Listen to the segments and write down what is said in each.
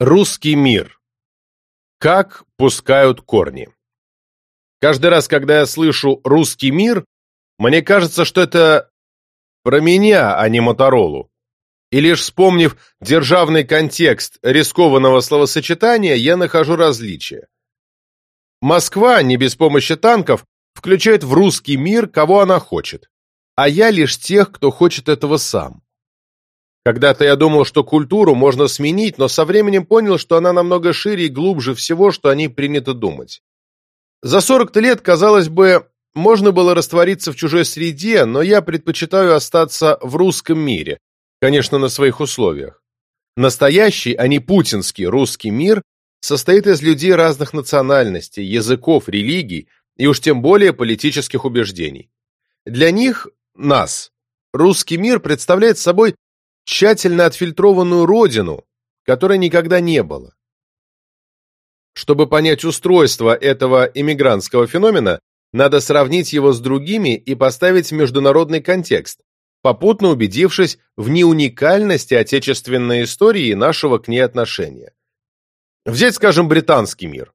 Русский мир. Как пускают корни. Каждый раз, когда я слышу «русский мир», мне кажется, что это про меня, а не Моторолу. И лишь вспомнив державный контекст рискованного словосочетания, я нахожу различия. Москва, не без помощи танков, включает в русский мир, кого она хочет, а я лишь тех, кто хочет этого сам. Когда-то я думал, что культуру можно сменить, но со временем понял, что она намного шире и глубже всего, что о ней принято думать. За 40 лет, казалось бы, можно было раствориться в чужой среде, но я предпочитаю остаться в русском мире, конечно, на своих условиях. Настоящий, а не путинский русский мир состоит из людей разных национальностей, языков, религий и уж тем более политических убеждений. Для них, нас, русский мир представляет собой тщательно отфильтрованную родину, которой никогда не было. Чтобы понять устройство этого иммигрантского феномена, надо сравнить его с другими и поставить в международный контекст, попутно убедившись в неуникальности отечественной истории и нашего к ней отношения. Взять, скажем, британский мир,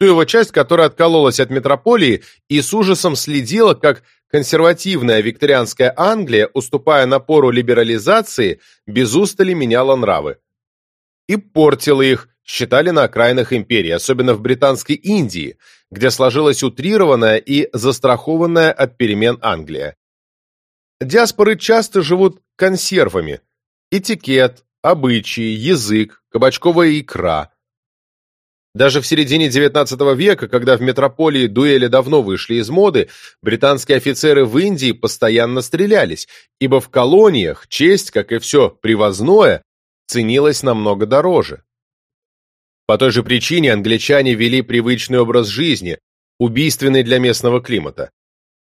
ту его часть, которая откололась от метрополии и с ужасом следила, как консервативная викторианская Англия, уступая напору либерализации, без устали меняла нравы. И портила их, считали на окраинах империи, особенно в британской Индии, где сложилась утрированная и застрахованная от перемен Англия. Диаспоры часто живут консервами. Этикет, обычаи, язык, кабачковая икра, даже в середине XIX века, когда в метрополии дуэли давно вышли из моды, британские офицеры в Индии постоянно стрелялись, ибо в колониях честь, как и все привозное, ценилась намного дороже. По той же причине англичане вели привычный образ жизни, убийственный для местного климата.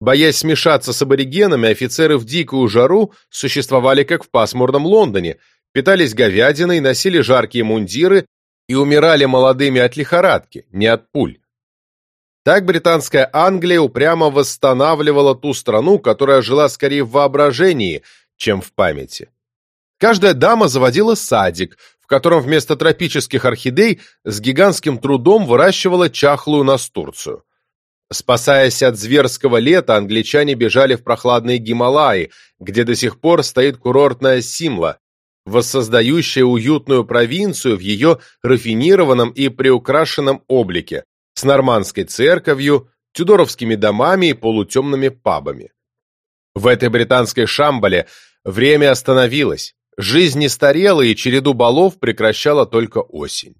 Боясь смешаться с аборигенами, офицеры в дикую жару существовали как в пасмурном Лондоне, питались говядиной, носили жаркие мундиры и умирали молодыми от лихорадки, не от пуль. Так британская Англия упрямо восстанавливала ту страну, которая жила скорее в воображении, чем в памяти. Каждая дама заводила садик, в котором вместо тропических орхидей с гигантским трудом выращивала чахлую настурцию. Спасаясь от зверского лета, англичане бежали в прохладные Гималаи, где до сих пор стоит курортная Симла, воссоздающая уютную провинцию в ее рафинированном и приукрашенном облике, с нормандской церковью, тюдоровскими домами и полутемными пабами. В этой британской шамбале время остановилось, жизнь не старела и череду балов прекращала только осень.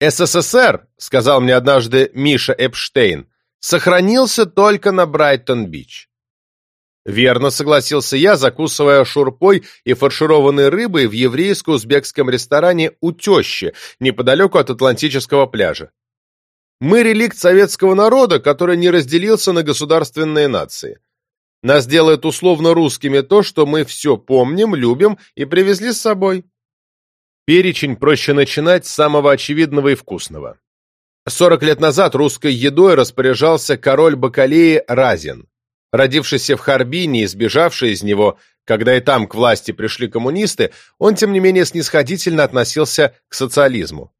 «СССР», — сказал мне однажды Миша Эпштейн, сохранился только на Брайтон-Бич. Верно согласился я, закусывая шурпой и фаршированной рыбой в еврейско-узбекском ресторане у тещи, неподалеку от Атлантического пляжа. Мы реликт советского народа, который не разделился на государственные нации. Нас делает условно русскими то, что мы все помним, любим и привезли с собой. Перечень проще начинать с самого очевидного и вкусного. Сорок лет назад русской едой распоряжался король Бакалеи Разин родившийся в Харбине и сбежавший из него, когда и там к власти пришли коммунисты, он, тем не менее, снисходительно относился к социализму.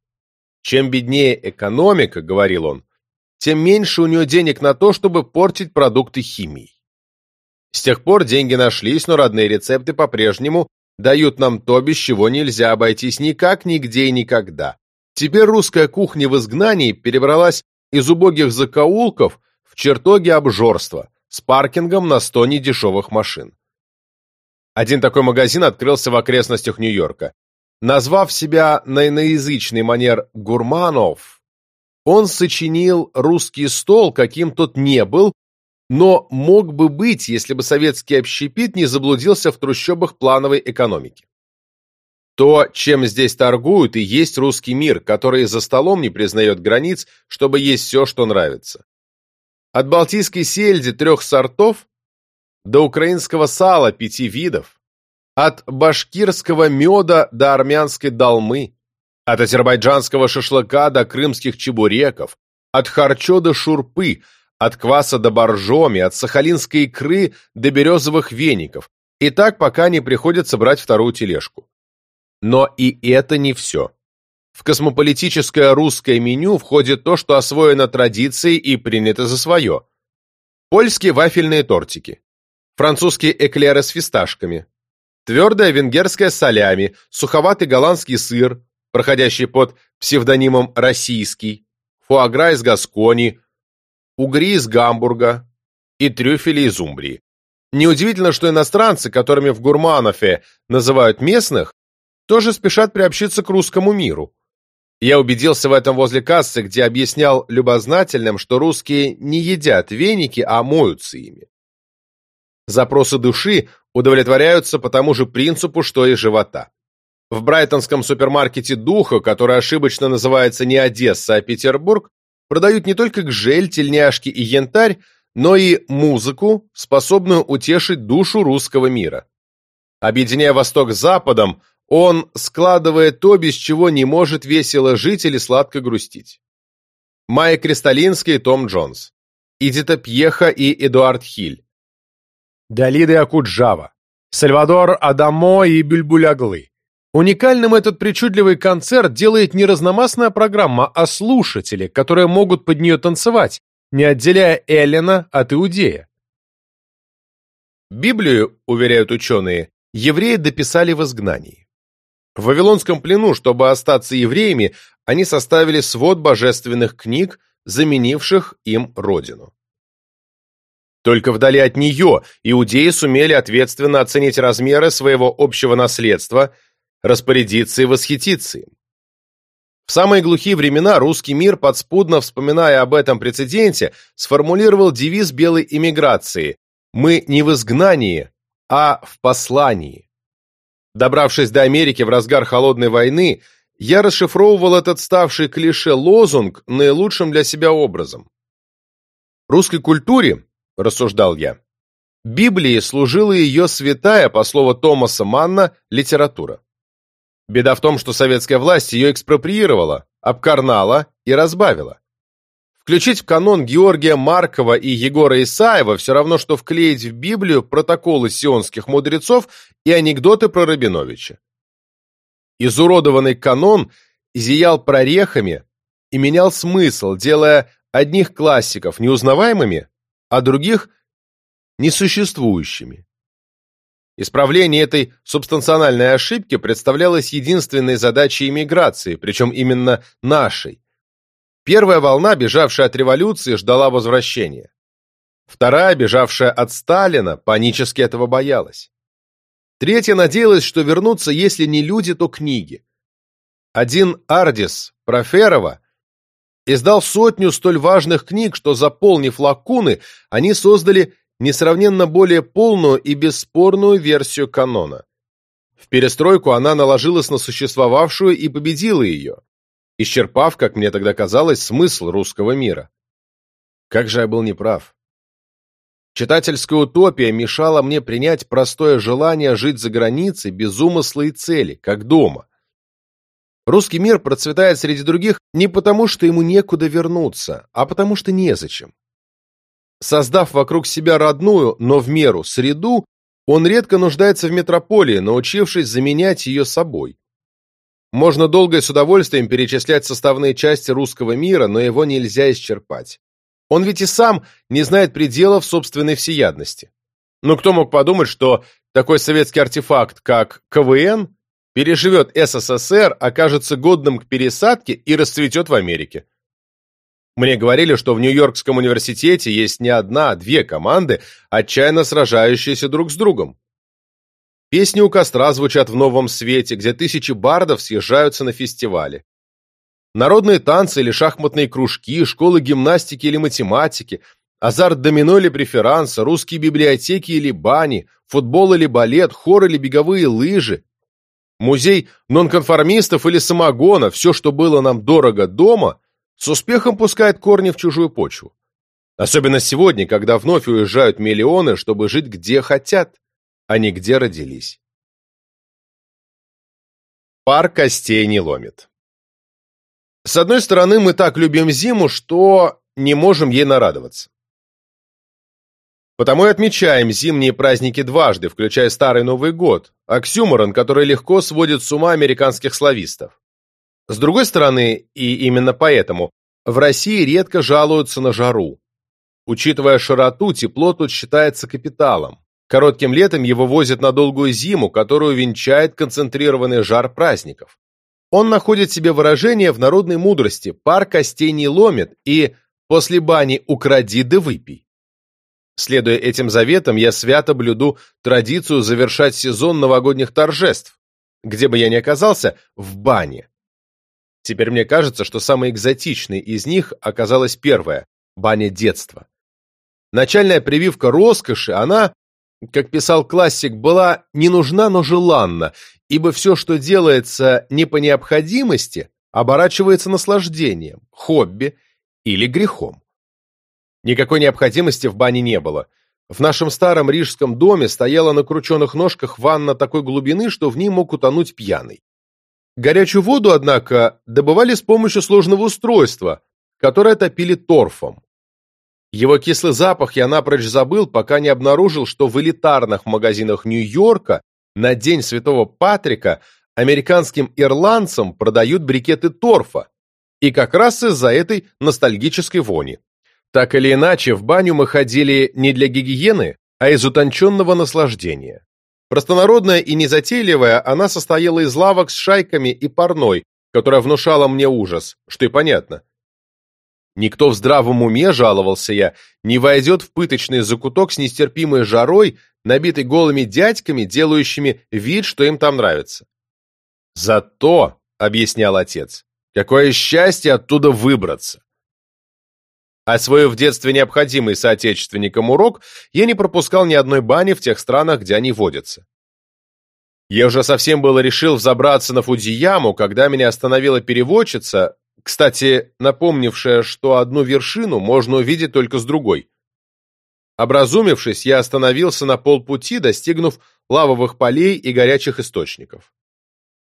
«Чем беднее экономика, — говорил он, — тем меньше у нее денег на то, чтобы портить продукты химии. С тех пор деньги нашлись, но родные рецепты по-прежнему дают нам то, без чего нельзя обойтись никак, нигде и никогда. Теперь русская кухня в изгнании перебралась из убогих закоулков в чертоги обжорства, с паркингом на 100 недешевых машин. Один такой магазин открылся в окрестностях Нью-Йорка. Назвав себя на иноязычный манер «Гурманов», он сочинил русский стол, каким тот не был, но мог бы быть, если бы советский общепит не заблудился в трущобах плановой экономики. То, чем здесь торгуют, и есть русский мир, который за столом не признает границ, чтобы есть все, что нравится. От балтийской сельди трех сортов до украинского сала пяти видов, от башкирского меда до армянской долмы, от азербайджанского шашлыка до крымских чебуреков, от харчо до шурпы, от кваса до боржоми, от сахалинской икры до березовых веников, и так пока не приходится брать вторую тележку. Но и это не все. В космополитическое русское меню входит то, что освоено традицией и принято за свое. Польские вафельные тортики, французские эклеры с фисташками, твердая венгерская солями, суховатый голландский сыр, проходящий под псевдонимом «российский», фуагра из Гаскони, угри из Гамбурга и трюфели из Умбрии. Неудивительно, что иностранцы, которыми в Гурманове называют местных, тоже спешат приобщиться к русскому миру. Я убедился в этом возле кассы, где объяснял любознательным, что русские не едят веники, а моются ими. Запросы души удовлетворяются по тому же принципу, что и живота. В брайтонском супермаркете «Духа», который ошибочно называется не Одесса, а Петербург, продают не только гжель, тельняшки и янтарь, но и музыку, способную утешить душу русского мира. Объединяя Восток с Западом, он складывает то, без чего не может весело жить или сладко грустить. Майя Кристалинский и Том Джонс. Эдита Пьеха и Эдуард Хиль. Далиды Акуджава. Сальвадор Адамо и Бюльбуляглы. Уникальным этот причудливый концерт делает не разномастная программа, а слушатели, которые могут под нее танцевать, не отделяя Эллина от Иудея. Библию, уверяют ученые, евреи дописали в изгнании. В Вавилонском плену, чтобы остаться евреями, они составили свод божественных книг, заменивших им родину. Только вдали от нее иудеи сумели ответственно оценить размеры своего общего наследства, распорядиться и восхититься им. В самые глухие времена русский мир, подспудно вспоминая об этом прецеденте, сформулировал девиз белой эмиграции «Мы не в изгнании, а в послании». Добравшись до Америки в разгар Холодной войны, я расшифровывал этот ставший клише лозунг наилучшим для себя образом. Русской культуре, рассуждал я, Библии служила ее святая, по слову Томаса Манна, литература. Беда в том, что советская власть ее экспроприировала, обкарнала и разбавила. Включить в канон Георгия Маркова и Егора Исаева все равно, что вклеить в Библию протоколы сионских мудрецов и анекдоты про Рабиновича. Изуродованный канон зиял прорехами и менял смысл, делая одних классиков неузнаваемыми, а других несуществующими. Исправление этой субстанциональной ошибки представлялось единственной задачей иммиграции, причем именно нашей, Первая волна, бежавшая от революции, ждала возвращения. Вторая, бежавшая от Сталина, панически этого боялась. Третья надеялась, что вернутся, если не люди, то книги. Один Ардис Проферова издал сотню столь важных книг, что, заполнив лакуны, они создали несравненно более полную и бесспорную версию канона. В перестройку она наложилась на существовавшую и победила ее исчерпав, как мне тогда казалось, смысл русского мира. Как же я был неправ. Читательская утопия мешала мне принять простое желание жить за границей без умысла и цели, как дома. Русский мир процветает среди других не потому, что ему некуда вернуться, а потому что незачем. Создав вокруг себя родную, но в меру среду, он редко нуждается в метрополии, научившись заменять ее собой. Можно долго и с удовольствием перечислять составные части русского мира, но его нельзя исчерпать. Он ведь и сам не знает пределов собственной всеядности. Но кто мог подумать, что такой советский артефакт, как КВН, переживет СССР, окажется годным к пересадке и расцветет в Америке? Мне говорили, что в Нью-Йоркском университете есть не одна, а две команды, отчаянно сражающиеся друг с другом. Песни у костра звучат в новом свете, где тысячи бардов съезжаются на фестивале. Народные танцы или шахматные кружки, школы гимнастики или математики, азарт домино или преферанса, русские библиотеки или бани, футбол или балет, хор или беговые лыжи, музей нонконформистов или самогона, все, что было нам дорого дома, с успехом пускает корни в чужую почву. Особенно сегодня, когда вновь уезжают миллионы, чтобы жить где хотят не где родились. Пар костей не ломит. С одной стороны, мы так любим зиму, что не можем ей нарадоваться. Потому и отмечаем зимние праздники дважды, включая Старый Новый год, оксюморон, который легко сводит с ума американских славистов. С другой стороны, и именно поэтому, в России редко жалуются на жару. Учитывая широту, тепло тут считается капиталом. Коротким летом его возят на долгую зиму, которую венчает концентрированный жар праздников. Он находит себе выражение в народной мудрости «пар костей не ломит» и «после бани укради да выпей». Следуя этим заветам, я свято блюду традицию завершать сезон новогодних торжеств, где бы я ни оказался, в бане. Теперь мне кажется, что самой экзотичной из них оказалась первая – баня детства. Начальная прививка роскоши, она, как писал классик, была не нужна, но желанна, ибо все, что делается не по необходимости, оборачивается наслаждением, хобби или грехом. Никакой необходимости в бане не было. В нашем старом рижском доме стояла на крученных ножках ванна такой глубины, что в ней мог утонуть пьяный. Горячую воду, однако, добывали с помощью сложного устройства, которое топили торфом. Его кислый запах я напрочь забыл, пока не обнаружил, что в элитарных магазинах Нью-Йорка на День Святого Патрика американским ирландцам продают брикеты торфа, и как раз из-за этой ностальгической вони. Так или иначе, в баню мы ходили не для гигиены, а из утонченного наслаждения. Простонародная и незатейливая, она состояла из лавок с шайками и парной, которая внушала мне ужас, что и понятно. Никто в здравом уме, жаловался я, не войдет в пыточный закуток с нестерпимой жарой, набитый голыми дядьками, делающими вид, что им там нравится. «Зато», — объяснял отец, — «какое счастье оттуда выбраться». Освоив в детстве необходимый соотечественникам урок, я не пропускал ни одной бани в тех странах, где они водятся. Я уже совсем было решил взобраться на Фудзияму, когда меня остановила переводчица, кстати, напомнившая, что одну вершину можно увидеть только с другой. Образумившись, я остановился на полпути, достигнув лавовых полей и горячих источников.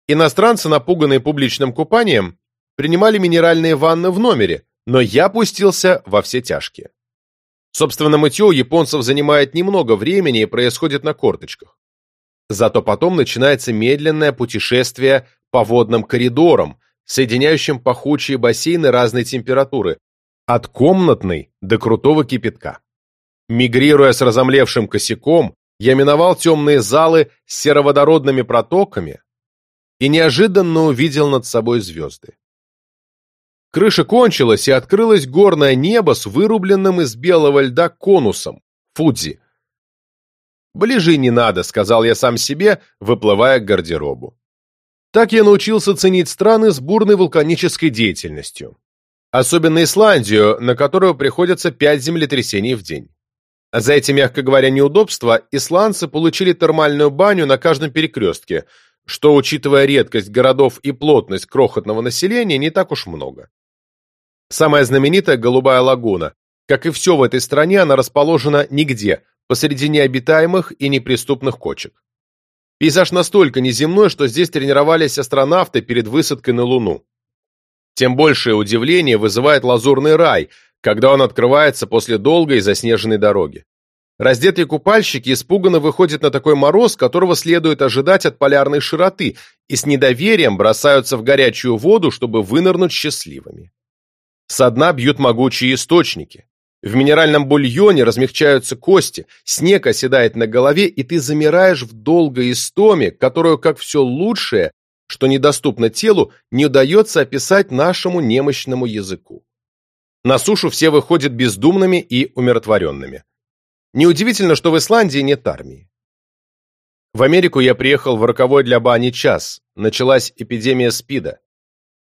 Иностранцы, напуганные публичным купанием, принимали минеральные ванны в номере, но я пустился во все тяжкие. Собственно, мытье у японцев занимает немного времени и происходит на корточках. Зато потом начинается медленное путешествие по водным коридорам, соединяющим пахучие бассейны разной температуры, от комнатной до крутого кипятка. Мигрируя с разомлевшим косяком, я миновал темные залы с сероводородными протоками и неожиданно увидел над собой звезды. Крыша кончилась, и открылось горное небо с вырубленным из белого льда конусом – Фудзи. «Ближе не надо», — сказал я сам себе, выплывая к гардеробу. Так я научился ценить страны с бурной вулканической деятельностью. Особенно Исландию, на которую приходится пять землетрясений в день. За эти, мягко говоря, неудобства исландцы получили термальную баню на каждом перекрестке, что, учитывая редкость городов и плотность крохотного населения, не так уж много. Самая знаменитая Голубая лагуна. Как и все в этой стране, она расположена нигде, посреди необитаемых и неприступных кочек. Пейзаж настолько неземной, что здесь тренировались астронавты перед высадкой на Луну. Тем большее удивление вызывает лазурный рай, когда он открывается после долгой заснеженной дороги. Раздетые купальщики испуганно выходят на такой мороз, которого следует ожидать от полярной широты, и с недоверием бросаются в горячую воду, чтобы вынырнуть счастливыми. Со дна бьют могучие источники. В минеральном бульоне размягчаются кости, снег оседает на голове, и ты замираешь в долгой истоме, которую, как все лучшее, что недоступно телу, не удается описать нашему немощному языку. На сушу все выходят бездумными и умиротворенными. Неудивительно, что в Исландии нет армии. В Америку я приехал в роковой для бани час. Началась эпидемия СПИДа.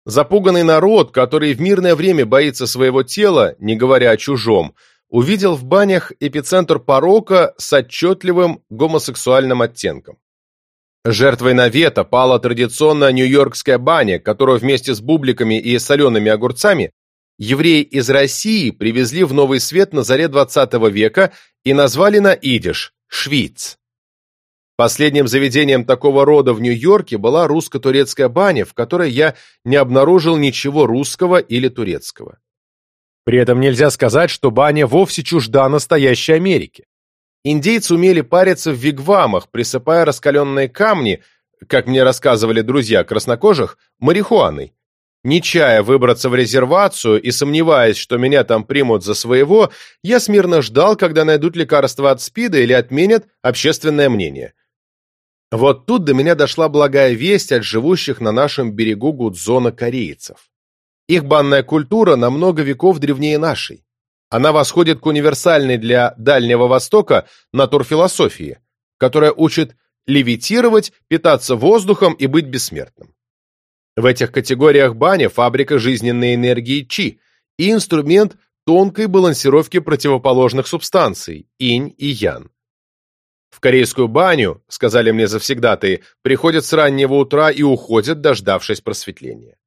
Запуганный народ, который в мирное время боится своего тела, не говоря о чужом, увидел в банях эпицентр порока с отчетливым гомосексуальным оттенком. Жертвой навета пала традиционная нью-йоркская баня, которую вместе с бубликами и солеными огурцами евреи из России привезли в Новый Свет на заре XX века и назвали на идиш – Швиц. Последним заведением такого рода в Нью-Йорке была русско-турецкая баня, в которой я не обнаружил ничего русского или турецкого. При этом нельзя сказать, что баня вовсе чужда настоящей Америки. Индейцы умели париться в вигвамах, присыпая раскаленные камни, как мне рассказывали друзья краснокожих, марихуаной. Не чая выбраться в резервацию и сомневаясь, что меня там примут за своего, я смирно ждал, когда найдут лекарство от СПИДа или отменят общественное мнение. Вот тут до меня дошла благая весть от живущих на нашем берегу Гудзона корейцев. Их банная культура на много веков древнее нашей. Она восходит к универсальной для Дальнего Востока натурфилософии, которая учит левитировать, питаться воздухом и быть бессмертным. В этих категориях баня – фабрика жизненной энергии Чи и инструмент тонкой балансировки противоположных субстанций – инь и ян. В корейскую баню, сказали мне завсегдатые, приходят с раннего утра и уходят, дождавшись просветления.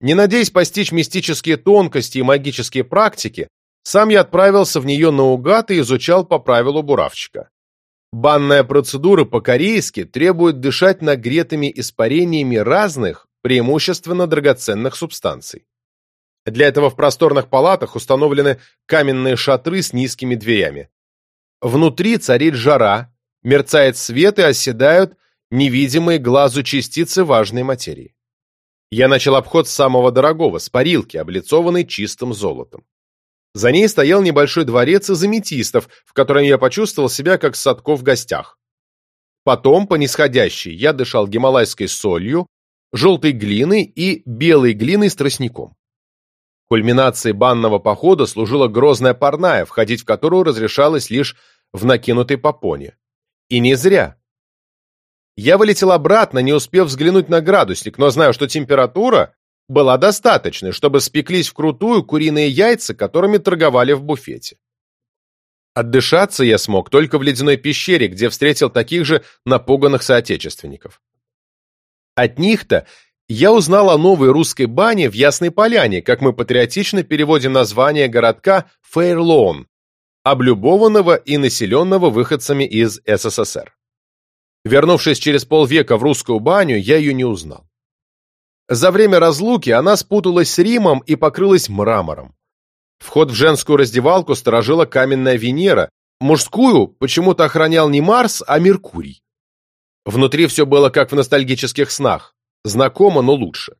Не надеясь постичь мистические тонкости и магические практики, сам я отправился в нее наугад и изучал по правилу буравчика. Банная процедура по-корейски требует дышать нагретыми испарениями разных, преимущественно драгоценных субстанций. Для этого в просторных палатах установлены каменные шатры с низкими дверями. Внутри царит жара, мерцает свет и оседают невидимые глазу частицы важной материи. Я начал обход самого дорогого, с парилки, облицованной чистым золотом. За ней стоял небольшой дворец из аметистов, в котором я почувствовал себя как Садко в гостях. Потом, по нисходящей, я дышал гималайской солью, желтой глиной и белой глиной с тростником. Кульминацией банного похода служила грозная парная, входить в которую разрешалось лишь в накинутой попоне. И не зря. Я вылетел обратно, не успев взглянуть на градусник, но знаю, что температура была достаточной, чтобы спеклись вкрутую куриные яйца, которыми торговали в буфете. Отдышаться я смог только в ледяной пещере, где встретил таких же напуганных соотечественников. От них-то я узнал о новой русской бане в Ясной Поляне, как мы патриотично переводим название городка Фейрлоун, облюбованного и населенного выходцами из СССР. Вернувшись через полвека в русскую баню, я ее не узнал. За время разлуки она спуталась с Римом и покрылась мрамором. Вход в женскую раздевалку сторожила каменная Венера, мужскую почему-то охранял не Марс, а Меркурий. Внутри все было как в ностальгических снах. Знакомо, но лучше.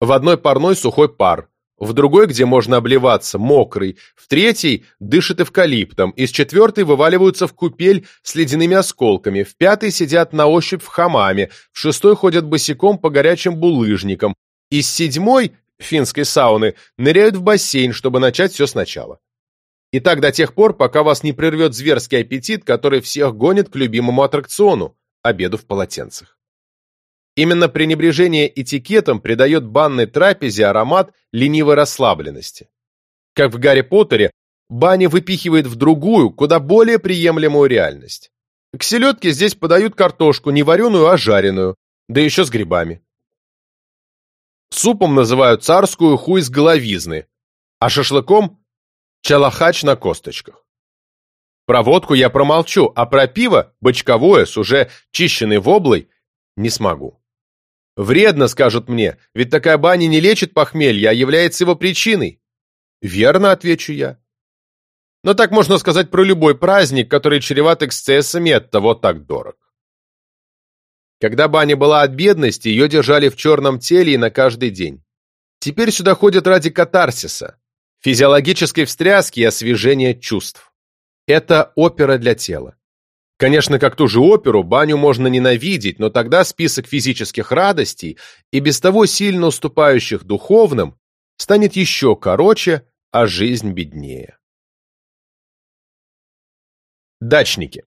В одной парной сухой пар, в другой, где можно обливаться, мокрый, в третьей дышит эвкалиптом, из четвертой вываливаются в купель с ледяными осколками, в пятой сидят на ощупь в хамаме, в шестой ходят босиком по горячим булыжникам, из седьмой, финской сауны, ныряют в бассейн, чтобы начать все сначала. И так до тех пор, пока вас не прервет зверский аппетит, который всех гонит к любимому аттракциону обеду в полотенцах. Именно пренебрежение этикетом придает банной трапезе аромат ленивой расслабленности. Как в Гарри Поттере, баня выпихивает в другую, куда более приемлемую реальность. К селедке здесь подают картошку, не вареную, а жареную, да еще с грибами. Супом называют царскую хуй с головизны, а шашлыком – чалахач на косточках. Про водку я промолчу, а про пиво, бочковое, с уже чищенной воблой, не смогу. Вредно, скажут мне, ведь такая баня не лечит похмелье, а является его причиной. Верно, отвечу я. Но так можно сказать про любой праздник, который чреват эксцессами от того так дорог. Когда баня была от бедности, ее держали в черном теле и на каждый день. Теперь сюда ходят ради катарсиса, физиологической встряски и освежения чувств. Это опера для тела. Конечно, как ту же оперу, баню можно ненавидеть, но тогда список физических радостей и без того сильно уступающих духовным станет еще короче, а жизнь беднее. Дачники.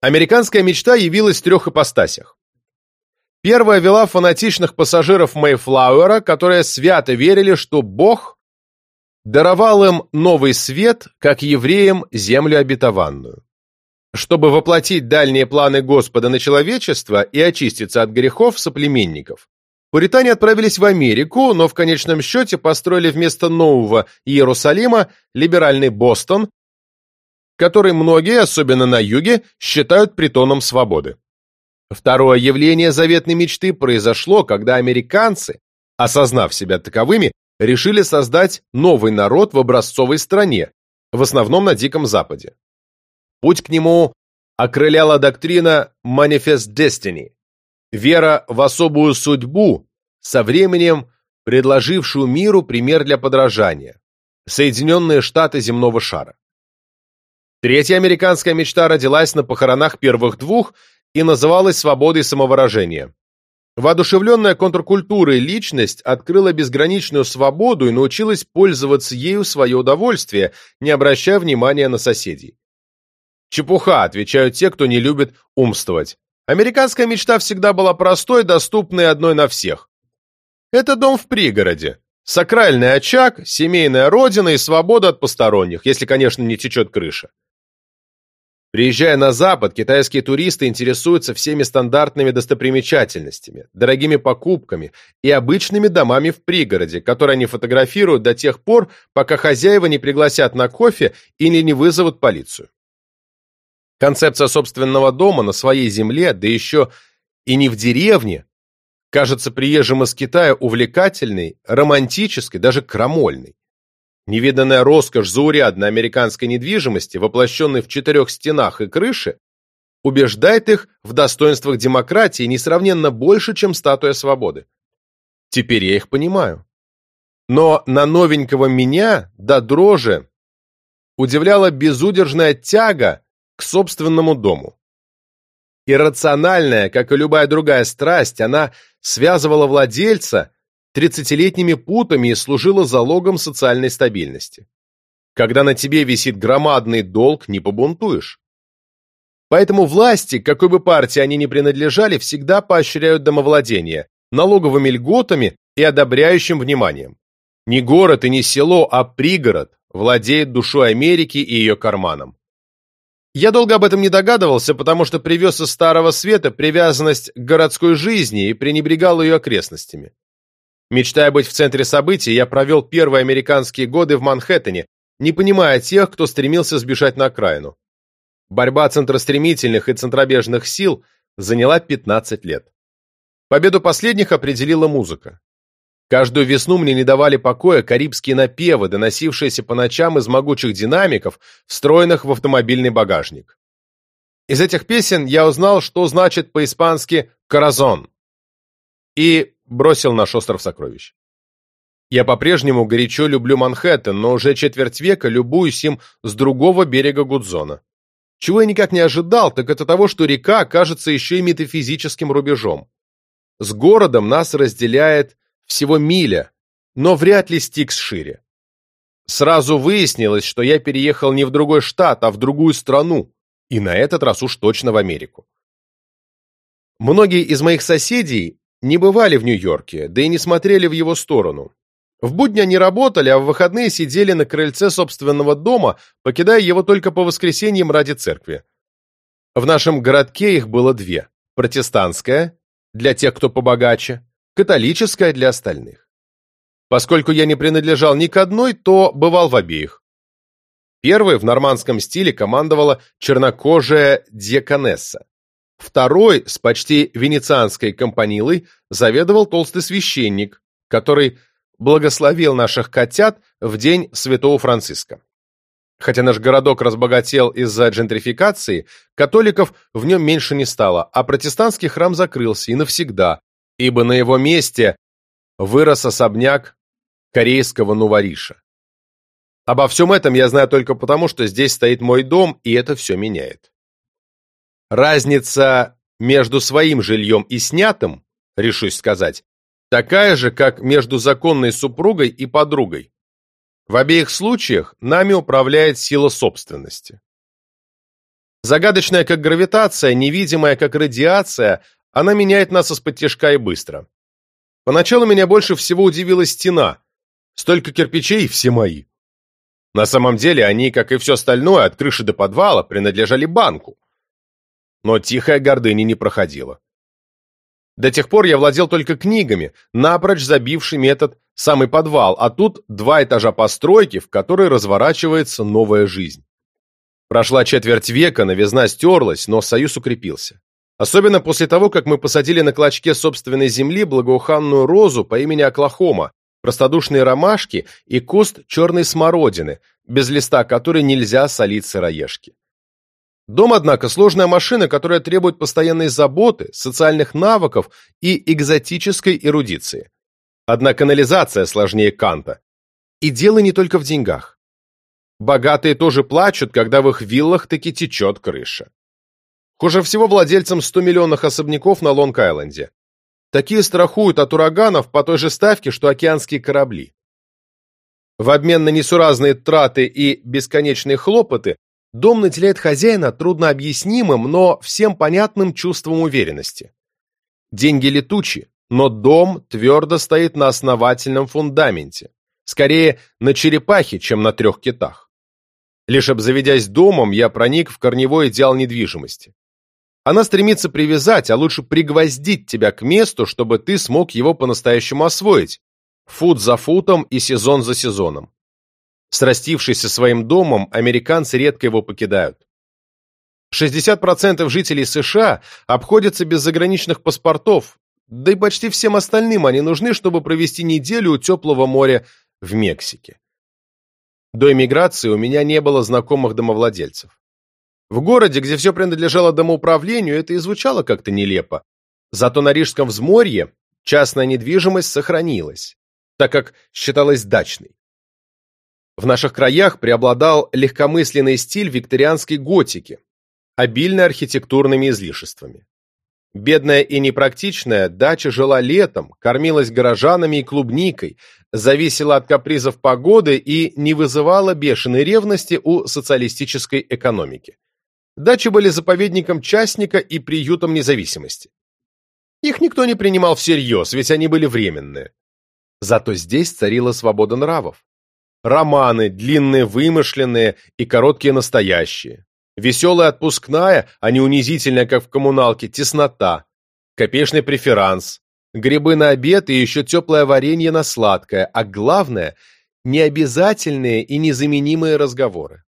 Американская мечта явилась в трех ипостасях. Первая вела фанатичных пассажиров Мейфлауэра, которые свято верили, что Бог даровал им новый свет, как евреям землю обетованную. Чтобы воплотить дальние планы Господа на человечество и очиститься от грехов соплеменников, пуритане отправились в Америку, но в конечном счете построили вместо нового Иерусалима либеральный Бостон, который многие, особенно на юге, считают притоном свободы. Второе явление заветной мечты произошло, когда американцы, осознав себя таковыми, решили создать новый народ в образцовой стране, в основном на Диком Западе. Путь к нему окрыляла доктрина «Manifest Destiny» – вера в особую судьбу, со временем предложившую миру пример для подражания – Соединенные Штаты земного шара. Третья американская мечта родилась на похоронах первых двух и называлась «Свободой самовыражения». Воодушевленная контркультурой личность открыла безграничную свободу и научилась пользоваться ею в свое удовольствие, не обращая внимания на соседей. Чепуха, отвечают те, кто не любит умствовать. Американская мечта всегда была простой, доступной одной на всех. Это дом в пригороде. Сакральный очаг, семейная родина и свобода от посторонних, если, конечно, не течет крыша. Приезжая на Запад, китайские туристы интересуются всеми стандартными достопримечательностями, дорогими покупками и обычными домами в пригороде, которые они фотографируют до тех пор, пока хозяева не пригласят на кофе или не вызовут полицию. Концепция собственного дома на своей земле, да еще и не в деревне, кажется приезжим из Китая увлекательной, романтической, даже крамольной. Невиданная роскошь заурядной американской недвижимости, воплощенной в четырех стенах и крыше, убеждает их в достоинствах демократии несравненно больше, чем статуя свободы. Теперь я их понимаю. Но на новенького меня до дрожи удивляла безудержная тяга к собственному дому. Иррациональная, как и любая другая страсть, она связывала владельца тридцатилетними путами и служила залогом социальной стабильности. Когда на тебе висит громадный долг, не побунтуешь. Поэтому власти, какой бы партии они ни принадлежали, всегда поощряют домовладение налоговыми льготами и одобряющим вниманием. Не город и не село, а пригород владеет душой Америки и ее карманом. Я долго об этом не догадывался, потому что привез из Старого Света привязанность к городской жизни и пренебрегал ее окрестностями. Мечтая быть в центре событий, я провел первые американские годы в Манхэттене, не понимая тех, кто стремился сбежать на окраину. Борьба центростремительных и центробежных сил заняла 15 лет. Победу последних определила музыка. Каждую весну мне не давали покоя карибские напевы, доносившиеся по ночам из могучих динамиков, встроенных в автомобильный багажник. Из этих песен я узнал, что значит по-испански «коразон» и бросил наш остров сокровищ. Я по-прежнему горячо люблю Манхэттен, но уже четверть века любуюсь им с другого берега Гудзона. Чего я никак не ожидал, так это того, что река кажется еще и метафизическим рубежом. С городом нас разделяет всего миля, но вряд ли Стикс шире. Сразу выяснилось, что я переехал не в другой штат, а в другую страну, и на этот раз уж точно в Америку. Многие из моих соседей не бывали в Нью-Йорке, да и не смотрели в его сторону. В будни они работали, а в выходные сидели на крыльце собственного дома, покидая его только по воскресеньям ради церкви. В нашем городке их было две. Протестантская, для тех, кто побогаче, католическая для остальных. Поскольку я не принадлежал ни к одной, то бывал в обеих. Первой в нормандском стиле командовала чернокожая дьяконесса. Второй, с почти венецианской компанилой, заведовал толстый священник, который благословил наших котят в день Святого Франциска. Хотя наш городок разбогател из-за джентрификации, католиков в нем меньше не стало, а протестантский храм закрылся и навсегда, ибо на его месте вырос особняк корейского нувариша. Обо всем этом я знаю только потому, что здесь стоит мой дом, и это все меняет. Разница между своим жильем и снятым, решусь сказать, такая же, как между законной супругой и подругой. В обеих случаях нами управляет сила собственности. Загадочная как гравитация, невидимая как радиация, она меняет нас из-под тяжка и быстро. Поначалу меня больше всего удивила стена. Столько кирпичей, все мои. На самом деле они, как и все остальное, от крыши до подвала, принадлежали банку но тихая гордыня не проходила. До тех пор я владел только книгами, напрочь забившими этот самый подвал, а тут два этажа постройки, в которой разворачивается новая жизнь. Прошла четверть века, новизна стерлась, но союз укрепился. Особенно после того, как мы посадили на клочке собственной земли благоуханную розу по имени Оклахома, простодушные ромашки и куст черной смородины, без листа которой нельзя солить сыроежки. Дом, однако, сложная машина, которая требует постоянной заботы, социальных навыков и экзотической эрудиции. Одна канализация сложнее Канта. И дело не только в деньгах. Богатые тоже плачут, когда в их виллах таки течет крыша. Хуже всего владельцам 100-миллионных особняков на Лонг-Айленде. Такие страхуют от ураганов по той же ставке, что океанские корабли. В обмен на несуразные траты и бесконечные хлопоты дом наделяет хозяина труднообъяснимым, но всем понятным чувством уверенности. Деньги летучи, но дом твердо стоит на основательном фундаменте, скорее на черепахе, чем на трех китах. Лишь обзаведясь домом, я проник в корневой идеал недвижимости. Она стремится привязать, а лучше пригвоздить тебя к месту, чтобы ты смог его по-настоящему освоить, фут за футом и сезон за сезоном. Срастившись со своим домом, американцы редко его покидают. 60% жителей США обходятся без заграничных паспортов, да и почти всем остальным они нужны, чтобы провести неделю у теплого моря в Мексике. До эмиграции у меня не было знакомых домовладельцев. В городе, где все принадлежало домоуправлению, это и звучало как-то нелепо. Зато на Рижском взморье частная недвижимость сохранилась, так как считалась дачной. В наших краях преобладал легкомысленный стиль викторианской готики, обильный архитектурными излишествами. Бедная и непрактичная, дача жила летом, кормилась горожанами и клубникой, зависела от капризов погоды и не вызывала бешеной ревности у социалистической экономики. Дачи были заповедником частника и приютом независимости. Их никто не принимал всерьез, ведь они были временные. Зато здесь царила свобода нравов. Романы, длинные вымышленные и короткие настоящие. Веселая отпускная, а не унизительная, как в коммуналке, теснота. Копеечный преферанс. Грибы на обед и еще теплое варенье на сладкое. А главное – необязательные и незаменимые разговоры.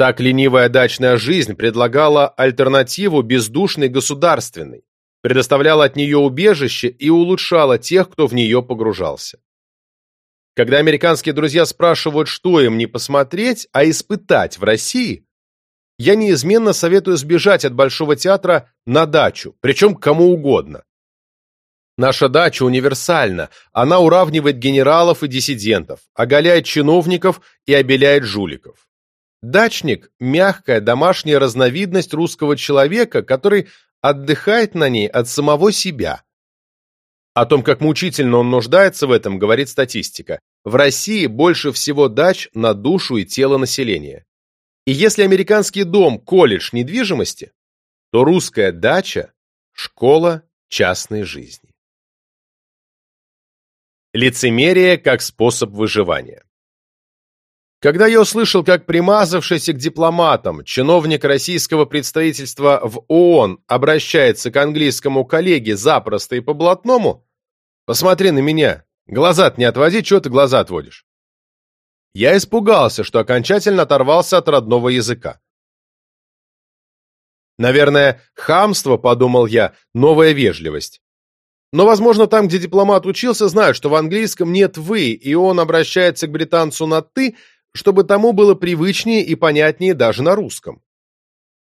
Так ленивая дачная жизнь предлагала альтернативу бездушной государственной, предоставляла от нее убежище и улучшала тех, кто в нее погружался. Когда американские друзья спрашивают, что им не посмотреть, а испытать в России, я неизменно советую сбежать от Большого театра на дачу, причем кому угодно. Наша дача универсальна, она уравнивает генералов и диссидентов, оголяет чиновников и обеляет жуликов. Дачник – мягкая домашняя разновидность русского человека, который отдыхает на ней от самого себя. О том, как мучительно он нуждается в этом, говорит статистика. В России больше всего дач на душу и тело населения. И если американский дом – колледж недвижимости, то русская дача – школа частной жизни. Лицемерие как способ выживания. Когда я услышал, как примазавшийся к дипломатам чиновник российского представительства в ООН обращается к английскому коллеге запросто и по-блатному, посмотри на меня, глаза не отводи, чего ты глаза отводишь? Я испугался, что окончательно оторвался от родного языка. Наверное, хамство, подумал я, новая вежливость. Но, возможно, там, где дипломат учился, знают, что в английском нет «вы», и он обращается к британцу на «ты», чтобы тому было привычнее и понятнее даже на русском.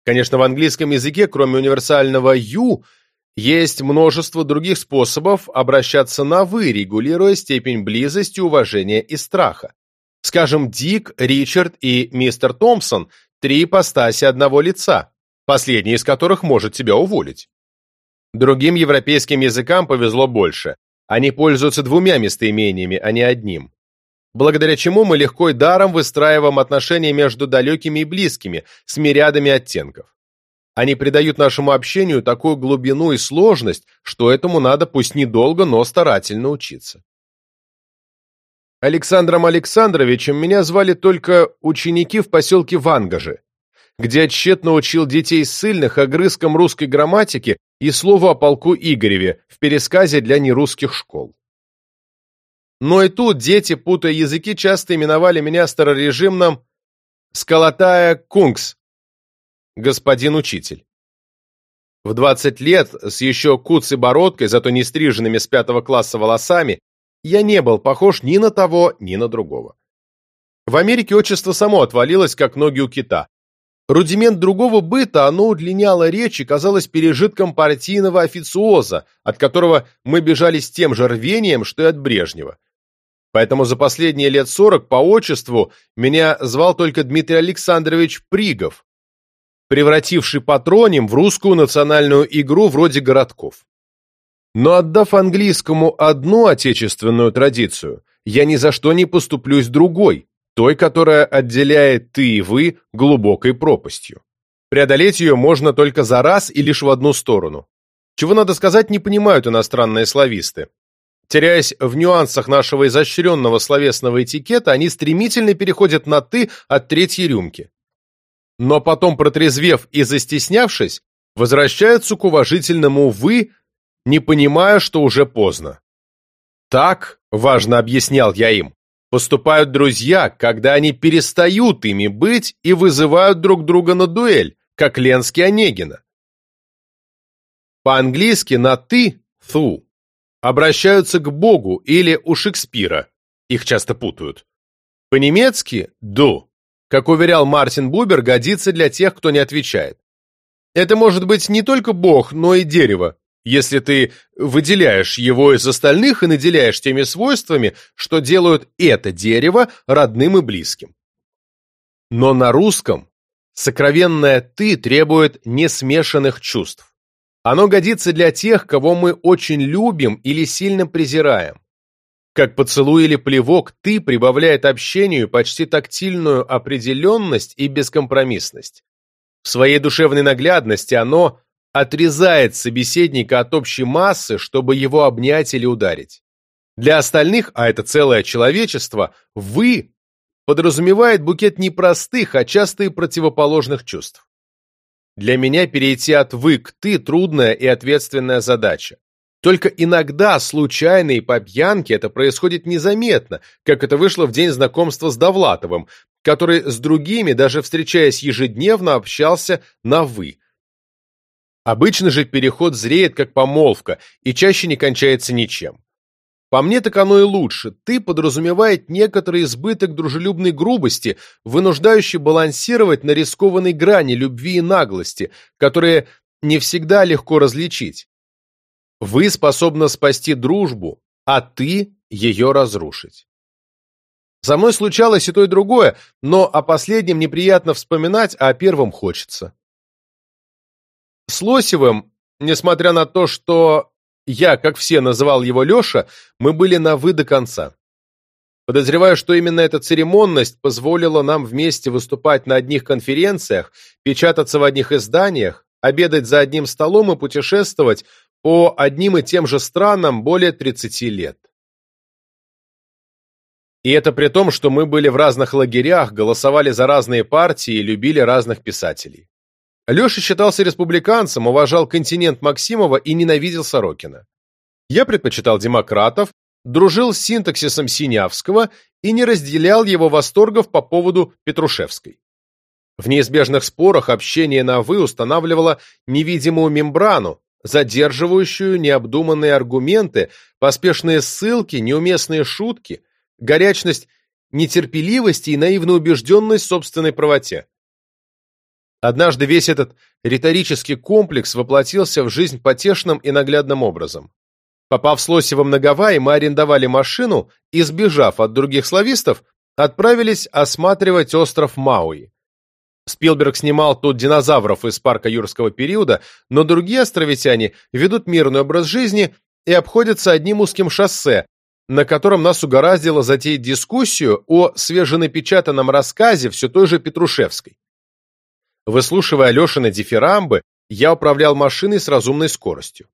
Конечно, в английском языке, кроме универсального «you», есть множество других способов обращаться на «вы», регулируя степень близости, уважения и страха. Скажем, Дик, Ричард и мистер Томпсон – три ипостаси одного лица, последний из которых может тебя уволить. Другим европейским языкам повезло больше. Они пользуются двумя местоимениями, а не одним благодаря чему мы легко и даром выстраиваем отношения между далекими и близкими, с мириадами оттенков. Они придают нашему общению такую глубину и сложность, что этому надо пусть недолго, но старательно учиться. Александром Александровичем меня звали только ученики в поселке Вангажи, где тщетно учил детей ссыльных огрызкам русской грамматики и слову о полку Игореве в пересказе для нерусских школ. Но и тут дети, путая языки, часто именовали меня старорежимным «сколотая кунгс» — господин учитель. В 20 лет, с еще куцей бородкой, зато не стриженными с пятого класса волосами, я не был похож ни на того, ни на другого. В Америке отчество само отвалилось, как ноги у кита. Рудимент другого быта, оно удлиняло речь и казалось пережитком партийного официоза, от которого мы бежали с тем же рвением, что и от Брежнева. Поэтому за последние лет сорок по отчеству меня звал только Дмитрий Александрович Пригов, превративший патроним в русскую национальную игру вроде городков. Но отдав английскому одну отечественную традицию, я ни за что не поступлюсь другой, той, которая отделяет ты и вы глубокой пропастью. Преодолеть ее можно только за раз и лишь в одну сторону. Чего надо сказать, не понимают иностранные слависты. Теряясь в нюансах нашего изощренного словесного этикета, они стремительно переходят на «ты» от третьей рюмки. Но потом, протрезвев и застеснявшись, возвращаются к уважительному «вы», не понимая, что уже поздно. Так, важно объяснял я им, поступают друзья, когда они перестают ими быть и вызывают друг друга на дуэль, как Ленский Онегина. По-английски на «ты» – «thou» обращаются к Богу или у Шекспира, их часто путают. По-немецки «du», как уверял Мартин Бубер, годится для тех, кто не отвечает. Это может быть не только Бог, но и дерево, если ты выделяешь его из остальных и наделяешь теми свойствами, что делают это дерево родным и близким. Но на русском сокровенное «ты» требует несмешанных чувств. Оно годится для тех, кого мы очень любим или сильно презираем. Как поцелуй или плевок «ты» прибавляет общению почти тактильную определенность и бескомпромиссность. В своей душевной наглядности оно отрезает собеседника от общей массы, чтобы его обнять или ударить. Для остальных, а это целое человечество, «вы» подразумевает букет не простых, а часто и противоположных чувств. Для меня перейти от «вы» к «ты» трудная и ответственная задача. Только иногда, случайно и по пьянке, это происходит незаметно, как это вышло в день знакомства с Довлатовым, который с другими, даже встречаясь ежедневно, общался на «вы», Обычно же переход зреет как помолвка и чаще не кончается ничем. По мне так оно и лучше. Ты подразумевает некоторый избыток дружелюбной грубости, вынуждающий балансировать на рискованной грани любви и наглости, которые не всегда легко различить. Вы способны спасти дружбу, а ты ее разрушить. Со мной случалось и то, и другое, но о последнем неприятно вспоминать, а о первом хочется. С Лосевым, несмотря на то, что я, как все, называл его Леша, мы были на «вы» до конца. Подозреваю, что именно эта церемонность позволила нам вместе выступать на одних конференциях, печататься в одних изданиях, обедать за одним столом и путешествовать по одним и тем же странам более 30 лет. И это при том, что мы были в разных лагерях, голосовали за разные партии и любили разных писателей. Леша считался республиканцем, уважал континент Максимова и ненавидел Сорокина. Я предпочитал демократов, дружил с синтаксисом Синявского и не разделял его восторгов по поводу Петрушевской. В неизбежных спорах общение на «вы» устанавливало невидимую мембрану, задерживающую необдуманные аргументы, поспешные ссылки, неуместные шутки, горячность нетерпеливости и наивную убежденность в собственной правоте. Однажды весь этот риторический комплекс воплотился в жизнь потешным и наглядным образом. Попав с Лосевым на Гавайи, мы арендовали машину и, сбежав от других славистов, отправились осматривать остров Мауи. Спилберг снимал тут динозавров из парка юрского периода, но другие островитяне ведут мирный образ жизни и обходятся одним узким шоссе, на котором нас угораздило затеять дискуссию о свеженапечатанном рассказе все той же Петрушевской. Выслушивая Лешины дифирамбы, я управлял машиной с разумной скоростью.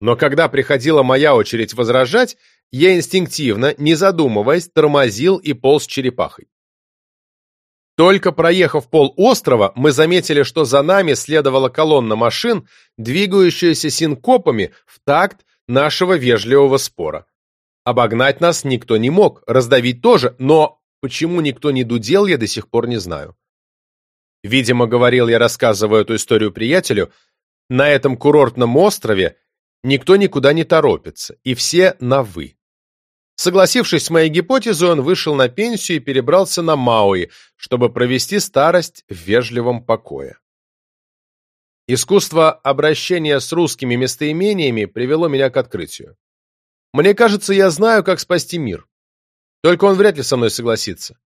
Но когда приходила моя очередь возражать, я инстинктивно, не задумываясь, тормозил и полз черепахой. Только проехав пол острова, мы заметили, что за нами следовала колонна машин, двигающаяся синкопами в такт нашего вежливого спора. Обогнать нас никто не мог, раздавить тоже, но почему никто не дудел, я до сих пор не знаю. Видимо, говорил я, рассказывая эту историю приятелю, на этом курортном острове никто никуда не торопится, и все на «вы». Согласившись с моей гипотезой, он вышел на пенсию и перебрался на Мауи, чтобы провести старость в вежливом покое. Искусство обращения с русскими местоимениями привело меня к открытию. Мне кажется, я знаю, как спасти мир. Только он вряд ли со мной согласится.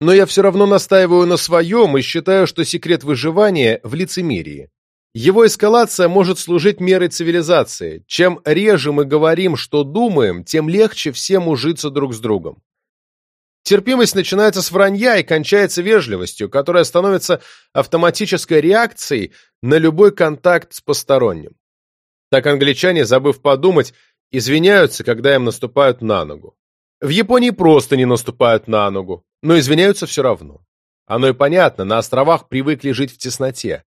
Но я все равно настаиваю на своем и считаю, что секрет выживания в лицемерии. Его эскалация может служить мерой цивилизации. Чем реже мы говорим, что думаем, тем легче всем ужиться друг с другом. Терпимость начинается с вранья и кончается вежливостью, которая становится автоматической реакцией на любой контакт с посторонним. Так англичане, забыв подумать, извиняются, когда им наступают на ногу. В Японии просто не наступают на ногу, но извиняются все равно. Оно и понятно, на островах привыкли жить в тесноте.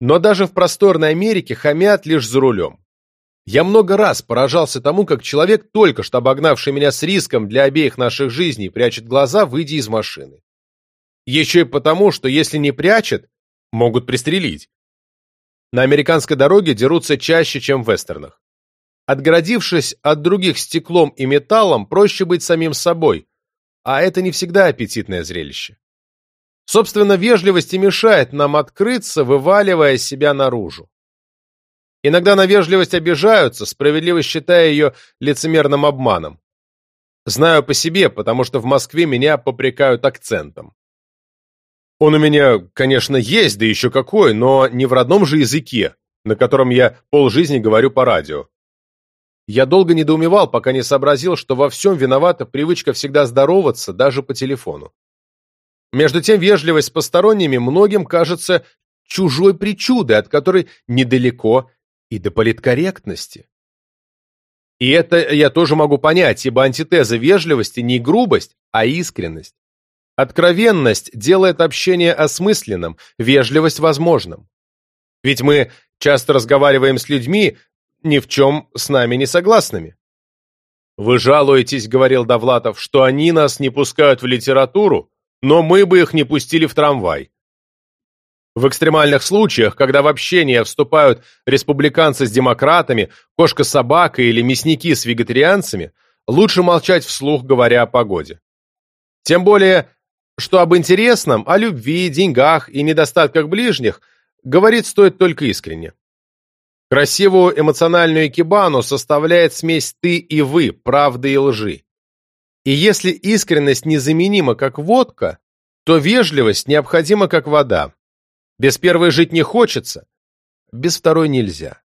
Но даже в просторной Америке хамят лишь за рулем. Я много раз поражался тому, как человек, только что обогнавший меня с риском для обеих наших жизней, прячет глаза, выйдя из машины. Еще и потому, что если не прячет, могут пристрелить. На американской дороге дерутся чаще, чем в вестернах. Отгородившись от других стеклом и металлом, проще быть самим собой, а это не всегда аппетитное зрелище. Собственно, вежливость и мешает нам открыться, вываливая себя наружу. Иногда на вежливость обижаются, справедливо считая ее лицемерным обманом. Знаю по себе, потому что в Москве меня попрекают акцентом. Он у меня, конечно, есть, да еще какой, но не в родном же языке, на котором я полжизни говорю по радио. Я долго недоумевал, пока не сообразил, что во всем виновата привычка всегда здороваться, даже по телефону. Между тем, вежливость с посторонними многим кажется чужой причудой, от которой недалеко и до политкорректности. И это я тоже могу понять, ибо антитеза вежливости не грубость, а искренность. Откровенность делает общение осмысленным, вежливость возможным. Ведь мы часто разговариваем с людьми, ни в чем с нами не согласными. «Вы жалуетесь, — говорил Довлатов, — что они нас не пускают в литературу, но мы бы их не пустили в трамвай. В экстремальных случаях, когда в общение вступают республиканцы с демократами, кошка с собакой или мясники с вегетарианцами, лучше молчать вслух, говоря о погоде. Тем более, что об интересном, о любви, деньгах и недостатках ближних говорить стоит только искренне. Красивую эмоциональную кибану составляет смесь «ты» и «вы», правды и лжи. И если искренность незаменима как водка, то вежливость необходима как вода. Без первой жить не хочется, без второй нельзя.